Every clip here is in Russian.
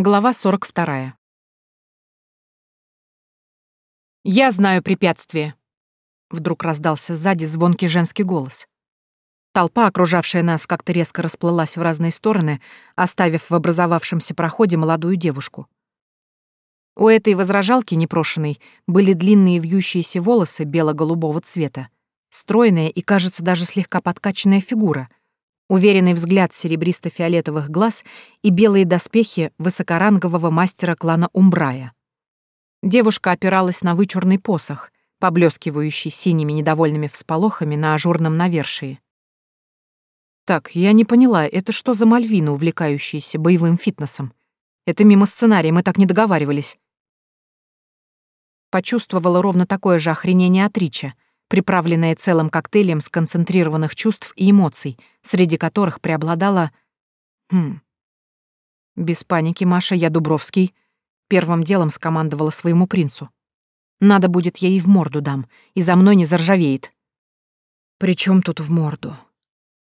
Глава 42. «Я знаю препятствие!» Вдруг раздался сзади звонкий женский голос. Толпа, окружавшая нас, как-то резко расплылась в разные стороны, оставив в образовавшемся проходе молодую девушку. У этой возражалки непрошенной были длинные вьющиеся волосы бело-голубого цвета, стройная и, кажется, даже слегка подкачанная фигура — уверенный взгляд серебристо-фиолетовых глаз и белые доспехи высокорангового мастера клана Умбрая. Девушка опиралась на вычурный посох, поблескивающий синими недовольными всполохами на ажурном навершии. Так, я не поняла, это что за мальвина, увлекающаяся боевым фитнесом? Это мимо сценария, мы так не договаривались. Почувствовала ровно такое же охренение от Рича — приправленное целым коктейлем сконцентрированных чувств и эмоций, среди которых преобладала... Хм... Без паники, Маша, я Дубровский. Первым делом скомандовала своему принцу. Надо будет, я ей в морду дам, и за мной не заржавеет. При чем тут в морду?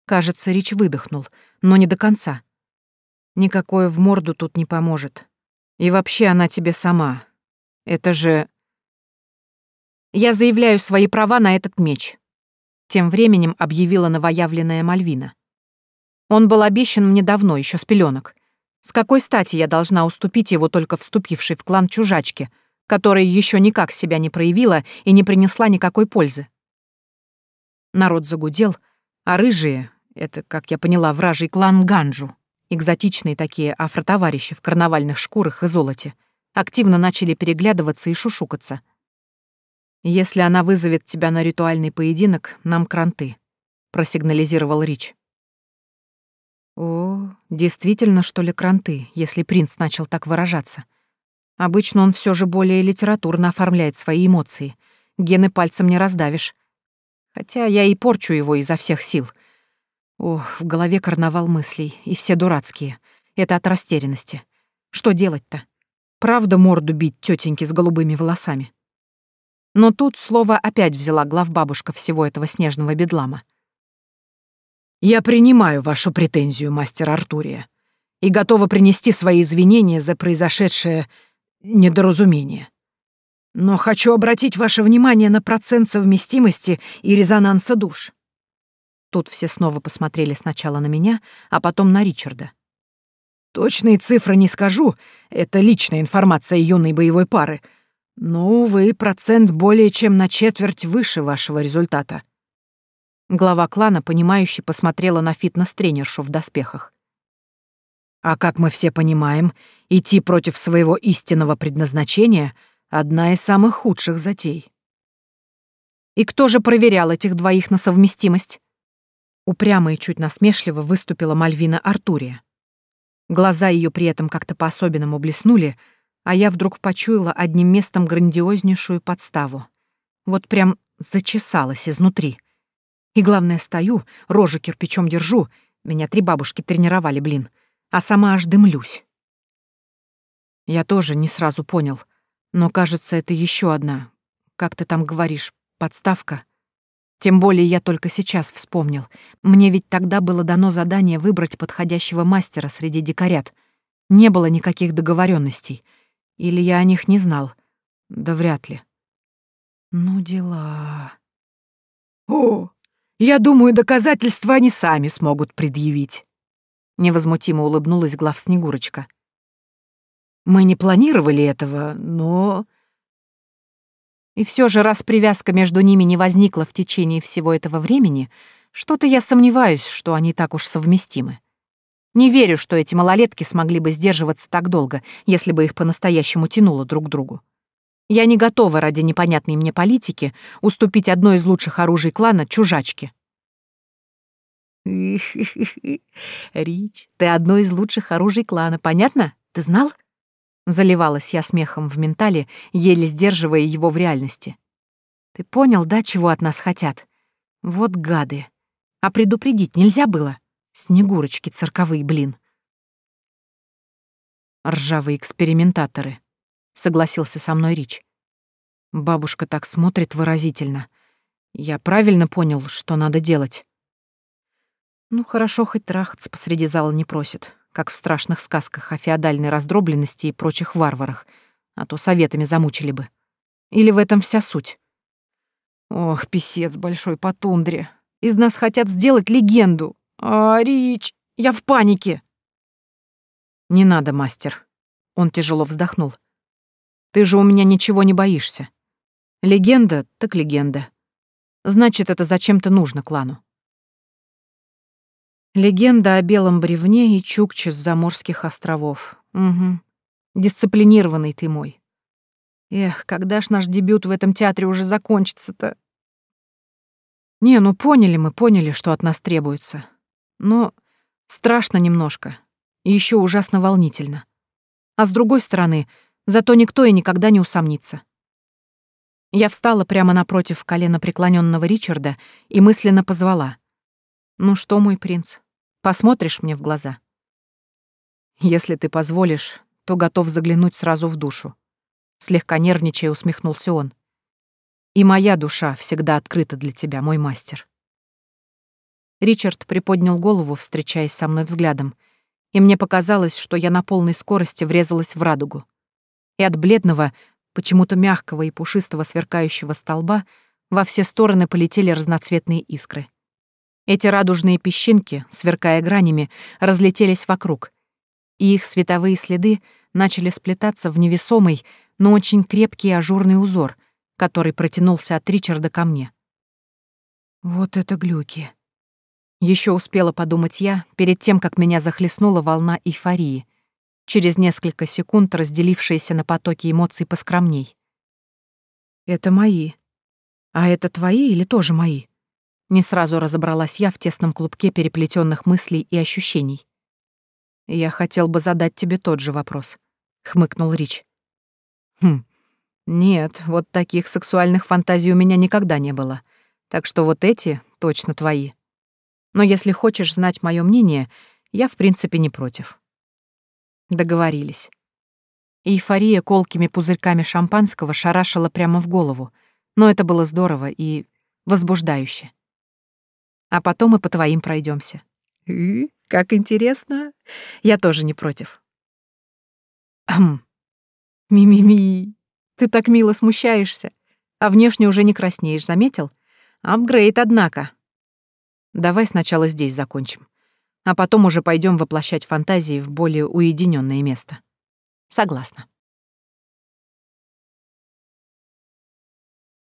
Кажется, Рич выдохнул, но не до конца. Никакое в морду тут не поможет. И вообще она тебе сама. Это же... Я заявляю свои права на этот меч», — тем временем объявила новоявленная Мальвина. «Он был обещан мне давно, еще с пеленок. С какой стати я должна уступить его только вступившей в клан чужачки, которая еще никак себя не проявила и не принесла никакой пользы?» Народ загудел, а рыжие — это, как я поняла, вражий клан Ганджу, экзотичные такие афротоварищи в карнавальных шкурах и золоте — активно начали переглядываться и шушукаться — «Если она вызовет тебя на ритуальный поединок, нам кранты», — просигнализировал Рич. «О, действительно, что ли, кранты, если принц начал так выражаться? Обычно он все же более литературно оформляет свои эмоции. Гены пальцем не раздавишь. Хотя я и порчу его изо всех сил. Ох, в голове карнавал мыслей, и все дурацкие. Это от растерянности. Что делать-то? Правда морду бить тетеньки с голубыми волосами?» Но тут слово опять взяла главбабушка всего этого снежного бедлама. «Я принимаю вашу претензию, мастер Артурия, и готова принести свои извинения за произошедшее недоразумение. Но хочу обратить ваше внимание на процент совместимости и резонанса душ». Тут все снова посмотрели сначала на меня, а потом на Ричарда. «Точные цифры не скажу, это личная информация юной боевой пары», ну, вы процент более чем на четверть выше вашего результата. Глава клана, понимающе посмотрела на фитнес-тренершу в доспехах. А как мы все понимаем, идти против своего истинного предназначения — одна из самых худших затей. И кто же проверял этих двоих на совместимость? Упрямо и чуть насмешливо выступила Мальвина Артурия. Глаза ее при этом как-то по-особенному блеснули — а я вдруг почуяла одним местом грандиознейшую подставу. Вот прям зачесалась изнутри. И главное, стою, рожу кирпичом держу, меня три бабушки тренировали, блин, а сама аж дымлюсь. Я тоже не сразу понял, но, кажется, это еще одна, как ты там говоришь, подставка. Тем более я только сейчас вспомнил. Мне ведь тогда было дано задание выбрать подходящего мастера среди дикарят. Не было никаких договоренностей — или я о них не знал? Да вряд ли. Ну, дела... О, я думаю, доказательства они сами смогут предъявить. Невозмутимо улыбнулась глав Снегурочка. Мы не планировали этого, но... И все же, раз привязка между ними не возникла в течение всего этого времени, что-то я сомневаюсь, что они так уж совместимы. Не верю, что эти малолетки смогли бы сдерживаться так долго, если бы их по-настоящему тянуло друг к другу. Я не готова ради непонятной мне политики уступить одно из лучших оружий клана чужачке. Рич, ты одно из лучших оружий клана, понятно? Ты знал? Заливалась я смехом в ментале, еле сдерживая его в реальности. Ты понял, да, чего от нас хотят? Вот гады. А предупредить нельзя было. Снегурочки цирковые, блин. Ржавые экспериментаторы, согласился со мной Рич. Бабушка так смотрит выразительно. Я правильно понял, что надо делать. Ну хорошо, хоть трахц посреди зала не просит, как в страшных сказках о феодальной раздробленности и прочих варварах, а то советами замучили бы. Или в этом вся суть? Ох, писец большой по тундре. Из нас хотят сделать легенду. Рич, я в панике!» «Не надо, мастер!» Он тяжело вздохнул. «Ты же у меня ничего не боишься. Легенда так легенда. Значит, это зачем-то нужно клану». Легенда о белом бревне и чукче с заморских островов. Угу. Дисциплинированный ты мой. Эх, когда ж наш дебют в этом театре уже закончится-то? Не, ну поняли мы, поняли, что от нас требуется но страшно немножко и еще ужасно волнительно. А с другой стороны, зато никто и никогда не усомнится. Я встала прямо напротив колена преклоненного Ричарда и мысленно позвала. «Ну что, мой принц, посмотришь мне в глаза?» «Если ты позволишь, то готов заглянуть сразу в душу», — слегка нервничая усмехнулся он. «И моя душа всегда открыта для тебя, мой мастер». Ричард приподнял голову, встречаясь со мной взглядом, и мне показалось, что я на полной скорости врезалась в радугу. И от бледного, почему-то мягкого и пушистого сверкающего столба во все стороны полетели разноцветные искры. Эти радужные песчинки, сверкая гранями, разлетелись вокруг, и их световые следы начали сплетаться в невесомый, но очень крепкий ажурный узор, который протянулся от Ричарда ко мне. «Вот это глюки!» Еще успела подумать я, перед тем, как меня захлестнула волна эйфории, через несколько секунд разделившаяся на потоки эмоций поскромней. «Это мои. А это твои или тоже мои?» Не сразу разобралась я в тесном клубке переплетенных мыслей и ощущений. «Я хотел бы задать тебе тот же вопрос», — хмыкнул Рич. «Хм, нет, вот таких сексуальных фантазий у меня никогда не было. Так что вот эти точно твои». Но если хочешь знать моё мнение, я в принципе не против. Договорились. Эйфория колкими пузырьками шампанского шарашила прямо в голову, но это было здорово и возбуждающе. А потом мы по твоим пройдемся. Как интересно. Я тоже не против. Хм. Ми-ми-ми, ты так мило смущаешься, а внешне уже не краснеешь, заметил? Апгрейд, однако. Давай сначала здесь закончим. А потом уже пойдем воплощать фантазии в более уединенное место. Согласна.